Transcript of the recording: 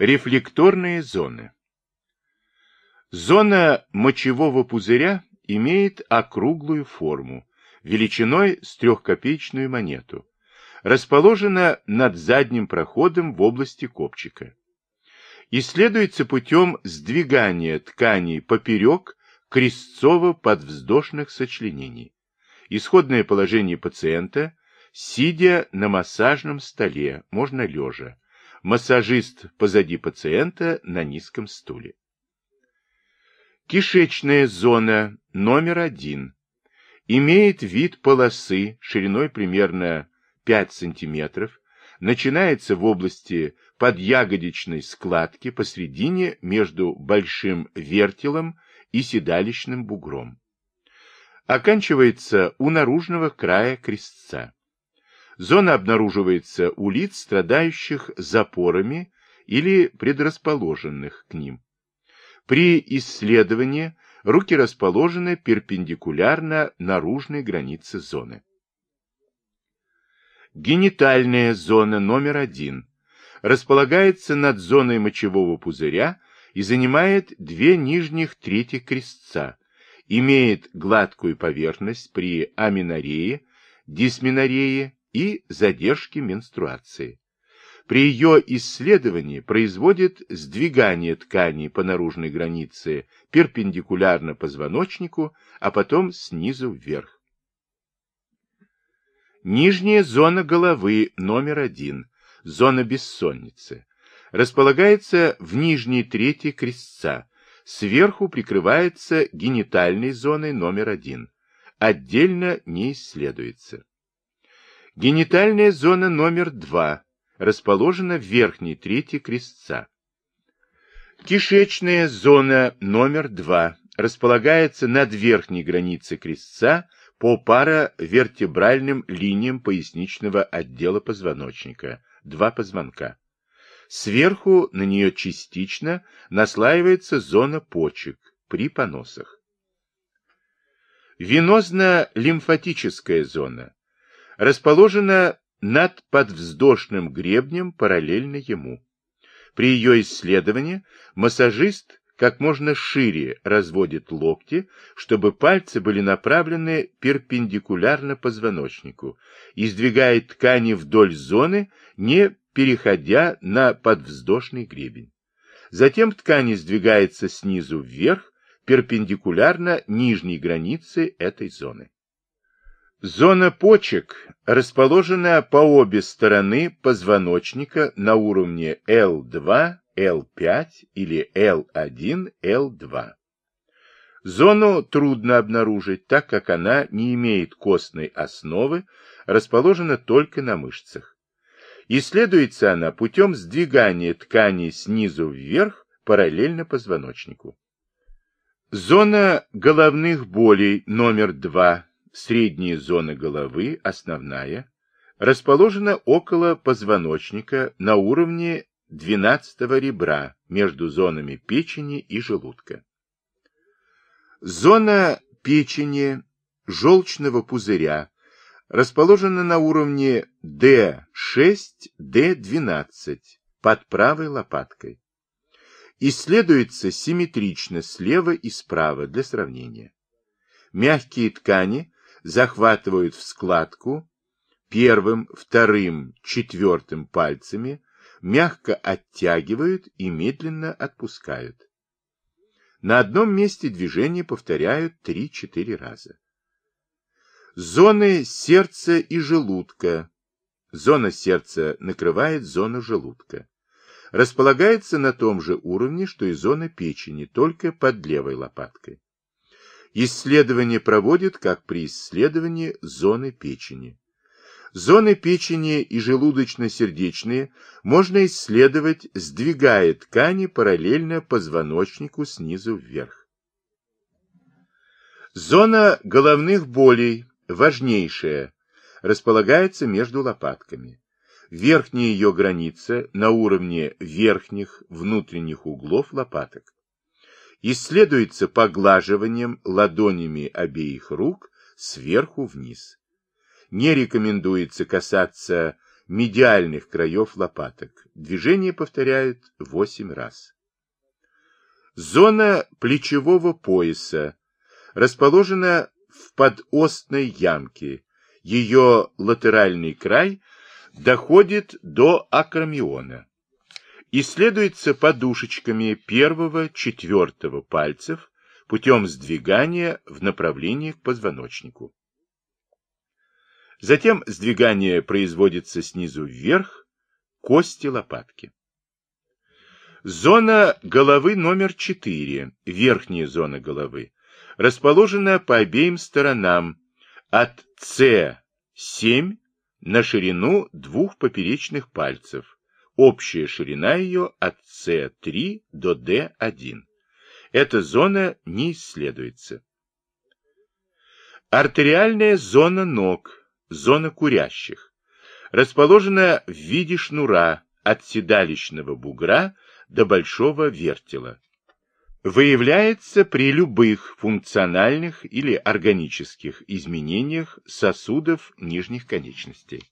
Рефлекторные зоны. Зона мочевого пузыря имеет округлую форму, величиной с трехкопеечную монету. Расположена над задним проходом в области копчика. Исследуется путем сдвигания тканей поперек крестцово-подвздошных сочленений. Исходное положение пациента, сидя на массажном столе, можно лежа. Массажист позади пациента на низком стуле. Кишечная зона номер один имеет вид полосы шириной примерно 5 см, начинается в области подъягодичной складки посредине между большим вертелом и седалищным бугром. Оканчивается у наружного края крестца. Зона обнаруживается у лиц, страдающих запорами или предрасположенных к ним. При исследовании руки расположены перпендикулярно наружной границе зоны. Генитальная зона номер один располагается над зоной мочевого пузыря и занимает две нижних трети крестца, имеет гладкую поверхность при аминорее, дисменорее и задержке менструации. При ее исследовании производит сдвигание тканей по наружной границе перпендикулярно позвоночнику, а потом снизу вверх. Нижняя зона головы номер один, зона бессонницы, располагается в нижней трети крестца, сверху прикрывается генитальной зоной номер один, отдельно не исследуется. Генитальная зона номер два расположена в верхней трети крестца. Кишечная зона номер 2 располагается над верхней границей крестца по паравертебральным линиям поясничного отдела позвоночника, два позвонка. Сверху на нее частично наслаивается зона почек при поносах. Венозно-лимфатическая зона расположена над подвздошным гребнем параллельно ему. При ее исследовании массажист как можно шире разводит локти, чтобы пальцы были направлены перпендикулярно позвоночнику и сдвигает ткани вдоль зоны, не переходя на подвздошный гребень. Затем ткань сдвигается снизу вверх, перпендикулярно нижней границе этой зоны. Зона почек расположена по обе стороны позвоночника на уровне L2, L5 или L1, L2. Зону трудно обнаружить, так как она не имеет костной основы, расположена только на мышцах. Исследуется она путем сдвигания тканей снизу вверх параллельно позвоночнику. Зона головных болей номер 2 средняя зона головы, основная, расположена около позвоночника на уровне 12 ребра между зонами печени и желудка. Зона печени желчного пузыря расположена на уровне D6-D12 под правой лопаткой. Исследуется симметрично слева и справа для сравнения. Мягкие ткани захватывают в складку первым, вторым, четвертым пальцами, мягко оттягивают и медленно отпускают. На одном месте движение повторяют 3-4 раза. Зоны сердца и желудка. Зона сердца накрывает зону желудка. Располагается на том же уровне, что и зона печени, только под левой лопаткой. Исследование проводит, как при исследовании зоны печени. Зоны печени и желудочно-сердечные можно исследовать, сдвигая ткани параллельно позвоночнику снизу вверх. Зона головных болей, важнейшая, располагается между лопатками. Верхняя ее граница на уровне верхних внутренних углов лопаток исследуется поглаживанием ладонями обеих рук сверху вниз. Не рекомендуется касаться медиальных краев лопаток. Движение повторяют 8 раз. Зона плечевого пояса расположена в подостной ямке. Ее латеральный край доходит до акромиона. Исследуется подушечками первого-четвертого пальцев путем сдвигания в направлении к позвоночнику. Затем сдвигание производится снизу вверх, кости лопатки. Зона головы номер 4, верхняя зона головы, расположена по обеим сторонам от С7 на ширину двух поперечных пальцев. Общая ширина ее от С3 до Д1. Эта зона не исследуется. Артериальная зона ног, зона курящих, расположена в виде шнура от седалищного бугра до большого вертела. Выявляется при любых функциональных или органических изменениях сосудов нижних конечностей.